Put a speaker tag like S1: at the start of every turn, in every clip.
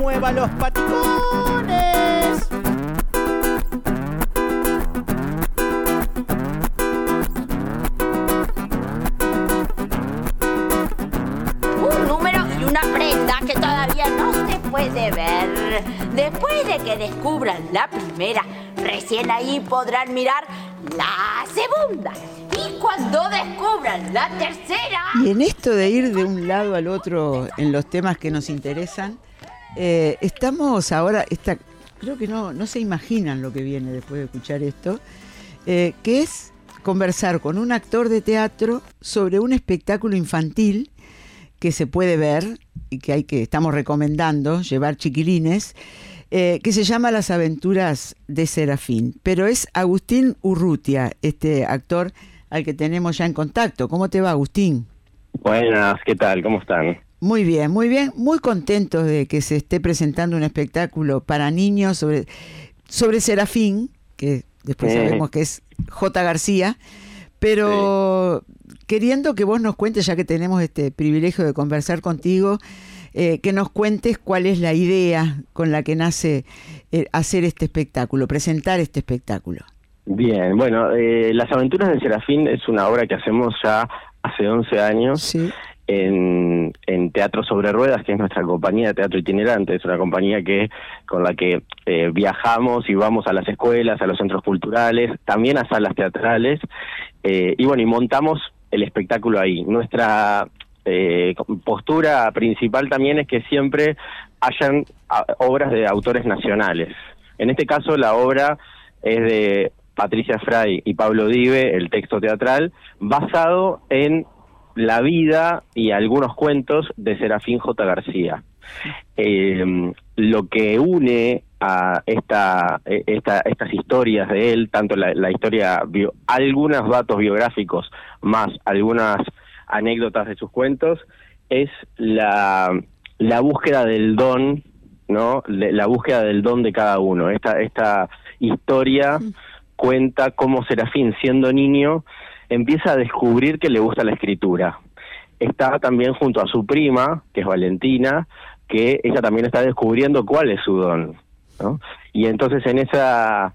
S1: mueva los paticones.
S2: Un número y una prenda que todavía no se puede ver. Después de que descubran la primera, recién ahí podrán mirar la segunda. Cuando descubran la tercera...
S3: Y en esto de ir de un lado al otro en los temas que nos interesan, eh, estamos ahora, esta, creo que no, no se imaginan lo que viene después de escuchar esto, eh, que es conversar con un actor de teatro sobre un espectáculo infantil que se puede ver y que hay que estamos recomendando llevar chiquilines eh, que se llama Las aventuras de Serafín, pero es Agustín Urrutia, este actor al que tenemos ya en contacto. ¿Cómo te va, Agustín?
S4: Buenas, ¿qué tal? ¿Cómo están?
S3: Muy bien, muy bien, muy contentos de que se esté presentando un espectáculo para niños sobre, sobre Serafín, que después sabemos que es J. García, pero queriendo que vos nos cuentes, ya que tenemos este privilegio de conversar contigo, eh, que nos cuentes cuál es la idea con la que nace eh, hacer este espectáculo, presentar este espectáculo.
S4: Bien, bueno, eh, Las aventuras de Serafín es una obra que hacemos ya hace 11 años
S3: Sí.
S4: en, en Teatro sobre Ruedas, que es nuestra compañía de teatro itinerante, es una compañía que con la que eh, viajamos y vamos a las escuelas, a los centros culturales, también a salas teatrales, eh, y bueno, y montamos el espectáculo ahí. Nuestra eh, postura principal también es que siempre hayan ah, obras de autores nacionales. En este caso, la obra es de Patricia Fray y Pablo Dive, el texto teatral, basado en la vida y algunos cuentos de Serafín J. García. Eh, lo que une a eh, esta, estas historias de él, tanto la, historia, algunos datos biográficos más algunas anécdotas de sus cuentos, es la, la búsqueda del don, ¿no? La búsqueda del don de cada uno. Esta historia cuenta cómo Serafín, siendo niño, empieza a descubrir que le gusta la escritura. Está también junto a su prima, que es Valentina, que ella también está descubriendo cuál es su don. ¿no? Y entonces en esa,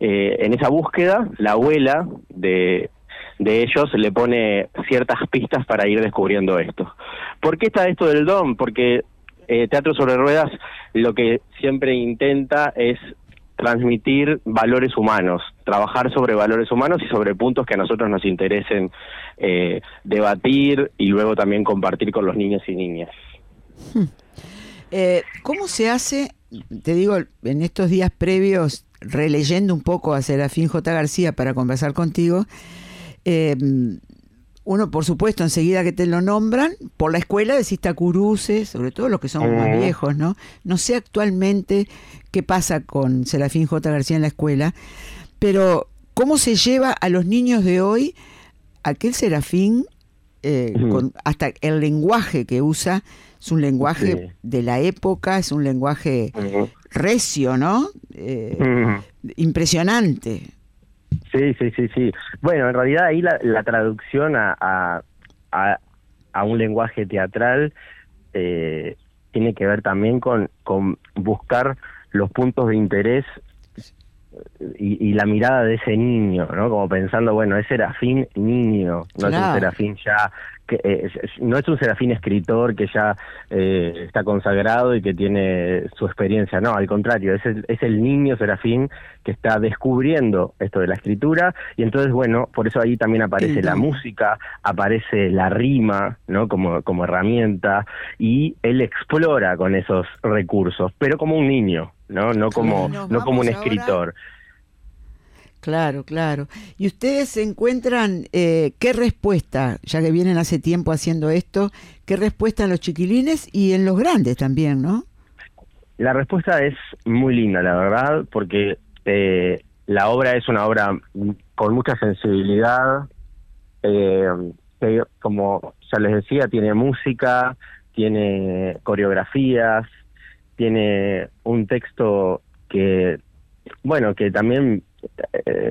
S4: eh, en esa búsqueda, la abuela de, de ellos le pone ciertas pistas para ir descubriendo esto. ¿Por qué está esto del don? Porque eh, Teatro sobre Ruedas lo que siempre intenta es transmitir valores humanos, trabajar sobre valores humanos y sobre puntos que a nosotros nos interesen eh, debatir y luego también compartir con los niños y niñas.
S3: Eh, ¿Cómo se hace, te digo, en estos días previos, releyendo un poco a Serafín J. García para conversar contigo, eh, uno, por supuesto, enseguida que te lo nombran, por la escuela decís Tacuruces, sobre todo los que son más viejos, ¿no? No sé actualmente qué pasa con Serafín J. García en la escuela, pero ¿cómo se lleva a los niños de hoy aquel Serafín, eh, con, hasta el lenguaje que usa, es un lenguaje
S4: Sí.
S3: de la época, es un lenguaje recio, ¿no? Eh, impresionante.
S4: Sí, sí, sí, sí. Bueno, en realidad ahí la, la traducción a, a, a, a un lenguaje teatral eh, tiene que ver también con, con buscar los puntos de interés y, y la mirada de ese niño, ¿no? Como pensando, bueno, es serafín niño, no es
S3: Claro.
S4: un serafín ya, que eh, no es un serafín escritor que ya eh, está consagrado y que tiene su experiencia, no, al contrario, es el, es el niño serafín que está descubriendo esto de la escritura y entonces, bueno, por eso ahí también aparece la música, aparece la rima, ¿no? Como, como herramienta y él explora con esos recursos, pero como un niño, ¿no? No como, no como un
S3: ahora-
S4: escritor.
S3: Claro, claro. ¿Y ustedes encuentran eh, qué respuesta, ya que vienen hace tiempo haciendo esto, qué respuesta en los chiquilines y en los grandes también, ¿no?
S4: La respuesta es muy linda, la verdad, porque eh, la obra es una obra con mucha sensibilidad, eh, que, como ya les decía, tiene música, tiene coreografías, tiene un texto que, bueno, que también eh,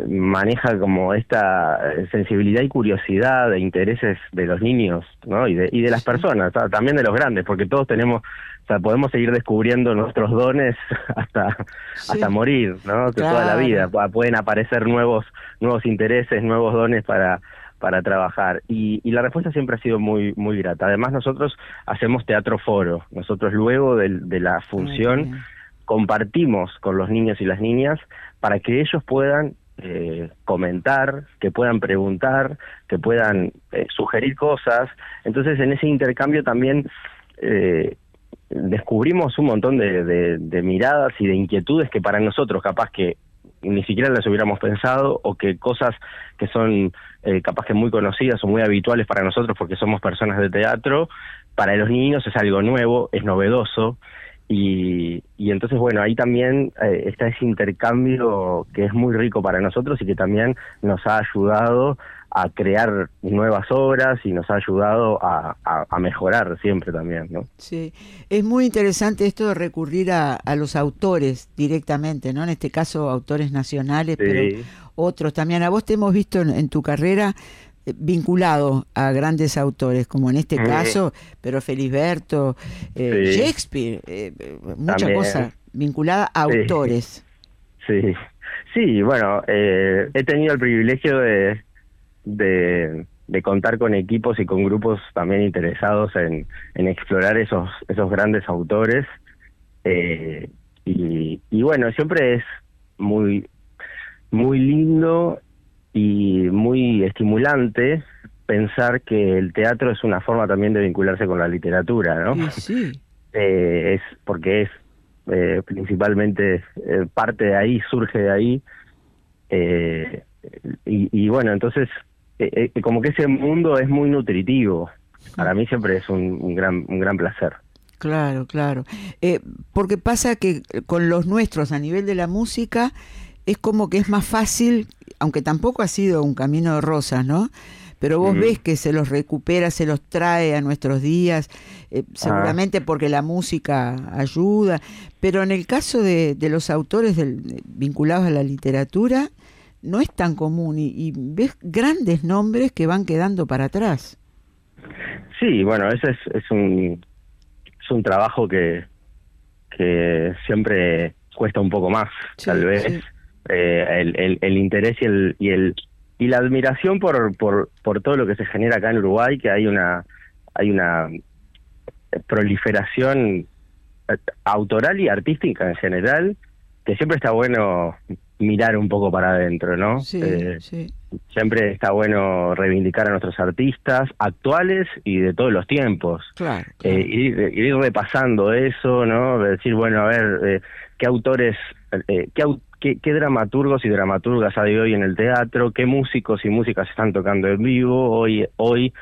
S4: maneja como esta sensibilidad y curiosidad de intereses de los niños ¿no? y, de, y de las personas, también de los grandes, porque todos tenemos, o sea, podemos seguir descubriendo nuestros dones hasta, hasta morir, ¿no? Que toda la vida pueden aparecer nuevos, nuevos intereses, nuevos dones para para trabajar y, y, la respuesta siempre ha sido muy muy grata. Además nosotros hacemos teatro foro. Nosotros luego de, de la función compartimos con los niños y las niñas para que ellos puedan eh, comentar, que puedan preguntar, que puedan eh, sugerir cosas. Entonces, en ese intercambio también eh, descubrimos un montón de, de, miradas y de inquietudes que para nosotros capaz que ni siquiera las hubiéramos pensado o que cosas que son capaz que muy conocidas o muy habituales para nosotros porque somos personas de teatro, para los niños es algo nuevo, es novedoso y, y entonces, bueno, ahí también eh, está ese intercambio que es muy rico para nosotros y que también nos ha ayudado a crear nuevas obras y nos ha ayudado a, a, mejorar siempre también, ¿no?
S3: Sí, es muy interesante esto de recurrir a, a, los autores directamente, ¿no? En este caso, autores nacionales, pero otros también. A vos te hemos visto en tu carrera vinculado a grandes autores, como en este caso, pero Felisberto, eh, Shakespeare, eh, muchas cosas vinculadas a autores.
S4: Sí, sí, bueno, he tenido el privilegio de, de, contar con equipos y con grupos también interesados en, en explorar esos, esos grandes autores. y, y bueno, siempre es muy, muy lindo y muy estimulante pensar que el teatro es una forma también de vincularse con la literatura, ¿no?
S3: Sí.
S4: Eh, es porque es eh, principalmente eh, parte de ahí, surge de ahí. Y, y, bueno, entonces, como que ese mundo es muy nutritivo. Para mí siempre es un, un gran, un gran placer.
S3: Claro, claro. porque pasa que con los nuestros a nivel de la música es como que es más fácil aunque tampoco ha sido un camino de rosas, ¿no? Pero vos ves que se los recupera, se los trae a nuestros días, eh, seguramente porque la música ayuda, pero en el caso de, de los autores del, vinculados a la literatura, no es tan común y, ves grandes nombres que van quedando para atrás.
S4: Sí, bueno, ese es, es, un, es un trabajo que, que siempre cuesta un poco más, tal vez. Eh, el, el, interés y el, y el y la admiración por, por por todo lo que se genera acá en Uruguay que hay una hay una proliferación eh, autoral y artística en general que siempre está bueno mirar un poco para adentro, ¿no?
S3: Eh,
S4: siempre está bueno reivindicar a nuestros artistas actuales y de todos los tiempos.
S3: Claro,
S4: ir, ir, repasando eso, ¿no? Decir, bueno, a ver, qué autores, qué, qué, qué, dramaturgos y dramaturgas hay hoy en el teatro, qué músicos y músicas están tocando en vivo hoy, hoy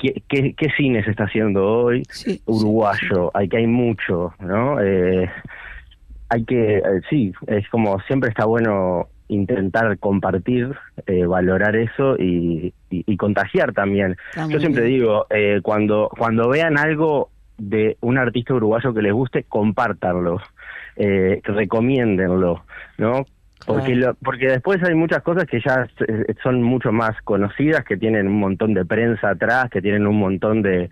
S4: qué, qué, qué cine se está haciendo hoy, uruguayo, hay que hay mucho, ¿no? Eh, hay que, eh, sí, es como siempre está bueno intentar compartir, eh, valorar eso y, y, contagiar también. Yo siempre digo, eh, cuando, cuando vean algo de un artista uruguayo que les guste, compártanlo eh, recomiéndenlo, ¿no? Porque, porque después hay muchas cosas que ya son mucho más conocidas, que tienen un montón de prensa atrás, que tienen un montón de,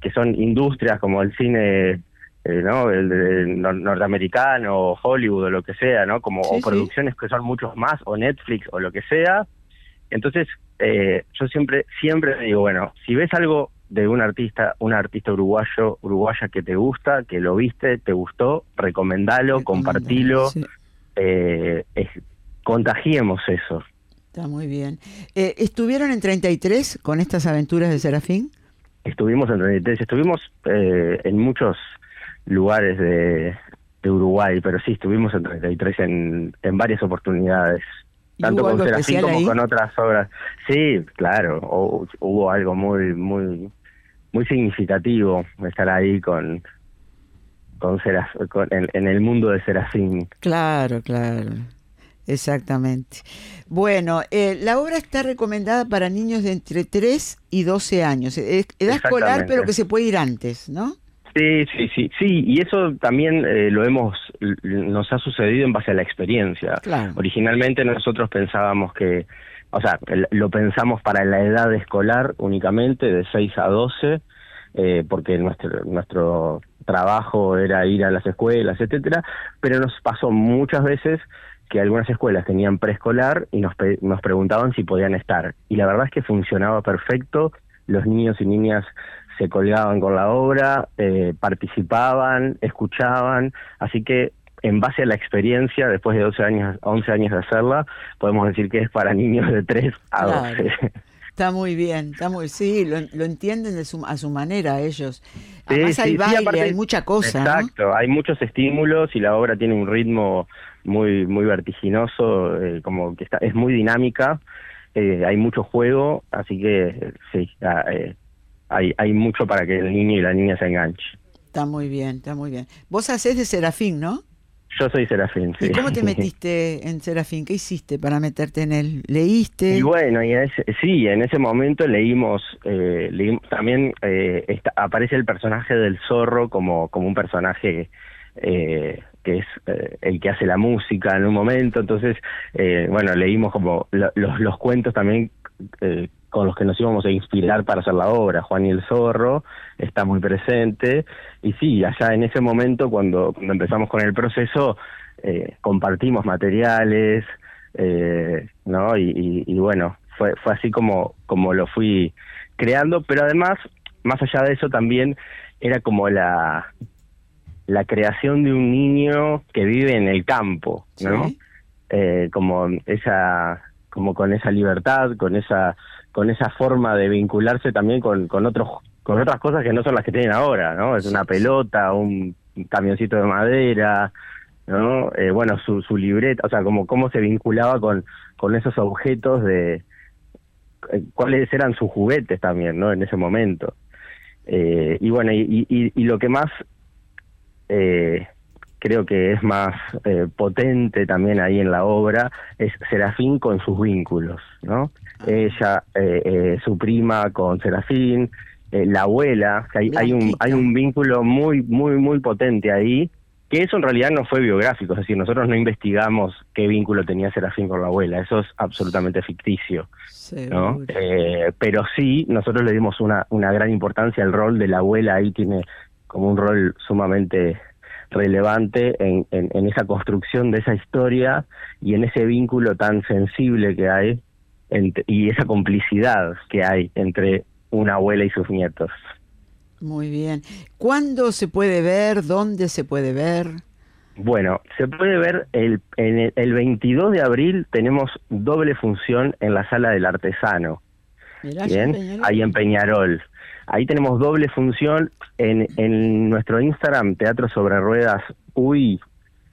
S4: que son industrias como el cine eh, no el, norteamericano Hollywood o lo que sea no como o producciones que son muchos más o Netflix o lo que sea. Entonces eh, yo siempre siempre digo bueno si ves algo de un artista, un artista uruguayo, uruguaya que te gusta, que lo viste, te gustó, recomendalo, compartilo, eh, contagiemos eso.
S3: Está muy bien. Eh, ¿Estuvieron en 33 con estas aventuras de Serafín?
S4: Estuvimos en 33, estuvimos eh, en muchos lugares de, Uruguay, pero sí, estuvimos en 33 en, en varias oportunidades tanto con Serafín como con otras obras. Sí, claro, hubo algo muy, muy, muy significativo estar ahí con, con, en, el mundo de Serafín.
S3: Claro, claro. Exactamente. Bueno, eh, la obra está recomendada para niños de entre 3 y 12 años. Edad escolar, pero que se puede ir antes, ¿no?
S4: Sí, sí, sí, sí, y eso también eh, lo hemos, nos ha sucedido en base a la experiencia.
S3: Claro.
S4: Originalmente nosotros pensábamos que, o sea, lo pensamos para la edad escolar únicamente, de 6 a 12, eh, porque nuestro, nuestro trabajo era ir a las escuelas, etcétera, pero nos pasó muchas veces que algunas escuelas tenían preescolar y nos, pe- nos preguntaban si podían estar. Y la verdad es que funcionaba perfecto, los niños y niñas se colgaban con la obra, eh, participaban, escuchaban, así que en base a la experiencia, después de 12 años, 11 años de hacerla, podemos decir que es para niños de 3 a
S3: Claro.
S4: 12.
S3: Está muy bien, está muy, sí, lo, lo entienden de su- a su manera ellos.
S4: Sí,
S3: Además hay
S4: sí, sí,
S3: baile,
S4: aparte-
S3: hay mucha cosa, ¿no?
S4: Exacto, hay muchos estímulos y la obra tiene un ritmo muy muy vertiginoso, eh, como que está, es muy dinámica, eh, hay mucho juego, así que sí, ah, eh, hay, hay mucho para que el niño y la niña se enganchen.
S3: Está muy bien, está muy bien. Vos hacés de Serafín, ¿no?
S4: Yo soy Serafín, sí.
S3: ¿Y cómo te metiste en Serafín? ¿Qué hiciste para meterte en él? ¿Leíste?
S4: Y bueno, y ese- sí, en ese momento leímos, eh, leímos- también eh, está- aparece el personaje del zorro como, como un personaje eh, que es eh, el que hace la música en un momento, entonces, eh, bueno, leímos como lo- los, los cuentos también con los que nos íbamos a inspirar para hacer la obra, Juan y el zorro está muy presente, y sí, allá en ese momento cuando, cuando empezamos con el proceso, eh, compartimos materiales, eh, ¿no? Y, y- y bueno, fue, fue así como, como lo fui creando, pero además, más allá de eso también era como la, la creación de un niño que vive en el campo, ¿no?
S3: Sí.
S4: Eh, como esa, como con esa libertad, con esa, con esa forma de vincularse también con, con otros, con otras cosas que no son las que tienen ahora, ¿no? Es una pelota, un camioncito de madera, ¿no? Eh, bueno, su, su libreta, o sea, como cómo se vinculaba con, con esos objetos de eh, cuáles eran sus juguetes también, ¿no? En ese momento. Eh, y bueno, y, y, y lo que más eh, creo que es más eh, potente también ahí en la obra es Serafín con sus vínculos, ¿no? Ella, eh, eh, su prima con Serafín, eh, la abuela, que hay, hay un hay un vínculo muy muy muy potente ahí que eso en realidad no fue biográfico, es decir, nosotros no investigamos qué vínculo tenía Serafín con la abuela, eso es absolutamente ficticio. ¿no? Eh, pero sí, nosotros le dimos una, una gran importancia al rol de la abuela, ahí tiene como un rol sumamente relevante en, en, en esa construcción de esa historia y en ese vínculo tan sensible que hay y esa complicidad que hay entre una abuela y sus nietos.
S3: Muy bien. ¿Cuándo se puede ver? ¿Dónde se puede ver?
S4: Bueno, se puede ver el, en el, el 22 de abril tenemos doble función en la sala del artesano.
S3: Mirá,
S4: Bien, ahí en Peñarol. Ahí tenemos doble función en, en nuestro Instagram, Teatro sobre Ruedas Uy,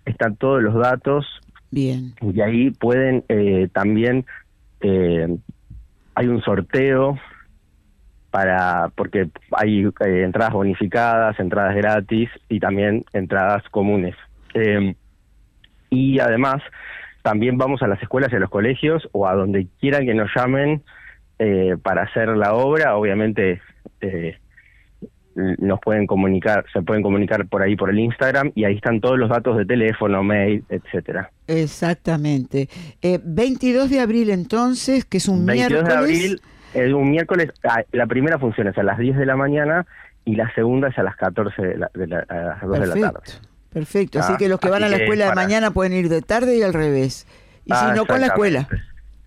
S4: están todos los datos
S3: Bien.
S4: y ahí pueden eh, también, eh, hay un sorteo para, porque hay eh, entradas bonificadas, entradas gratis y también entradas comunes. Eh, y además, también vamos a las escuelas y a los colegios o a donde quieran que nos llamen eh, para hacer la obra. Obviamente eh, nos pueden comunicar, se pueden comunicar por ahí por el Instagram y ahí están todos los datos de teléfono, mail, etcétera.
S3: Exactamente. Eh, 22 de abril entonces, que es un
S4: 22
S3: miércoles.
S4: de abril, eh, un miércoles, ah, la primera función es a las 10 de la mañana y la segunda es a las 14 de la, de la- a las 2 de la tarde.
S3: Perfecto. Perfecto. Así
S4: Ah,
S3: que los que van a la escuela de mañana pueden ir de tarde y al revés. Y
S4: Ah,
S3: si no, con la escuela.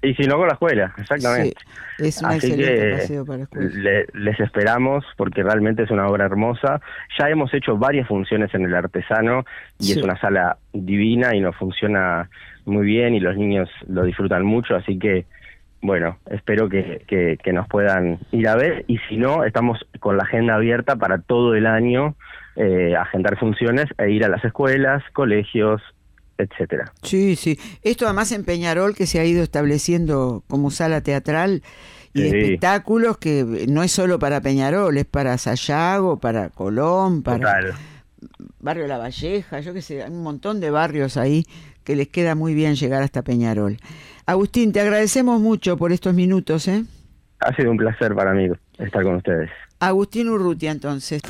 S4: Y si no, con la escuela, exactamente.
S3: Sí, es un
S4: Así
S3: excelente
S4: que
S3: paseo para la escuela.
S4: le- les esperamos porque realmente es una obra hermosa. Ya hemos hecho varias funciones en el artesano y
S3: Sí.
S4: es una sala divina y nos funciona muy bien y los niños lo disfrutan mucho, así que bueno, espero que, que, que nos puedan ir a ver y si no, estamos con la agenda abierta para todo el año, eh, agendar funciones e ir a las escuelas, colegios, etcétera.
S3: Sí, sí. Esto además en Peñarol que se ha ido estableciendo como sala teatral y
S4: Sí.
S3: espectáculos que no es solo para Peñarol, es para Sayago, para Colón, para
S4: Total.
S3: Barrio La Valleja, yo qué sé, hay un montón de barrios ahí que les queda muy bien llegar hasta Peñarol. Agustín, te agradecemos mucho por estos minutos, ¿eh?
S4: Ha sido un placer para mí estar con ustedes.
S3: Agustín Urrutia, entonces.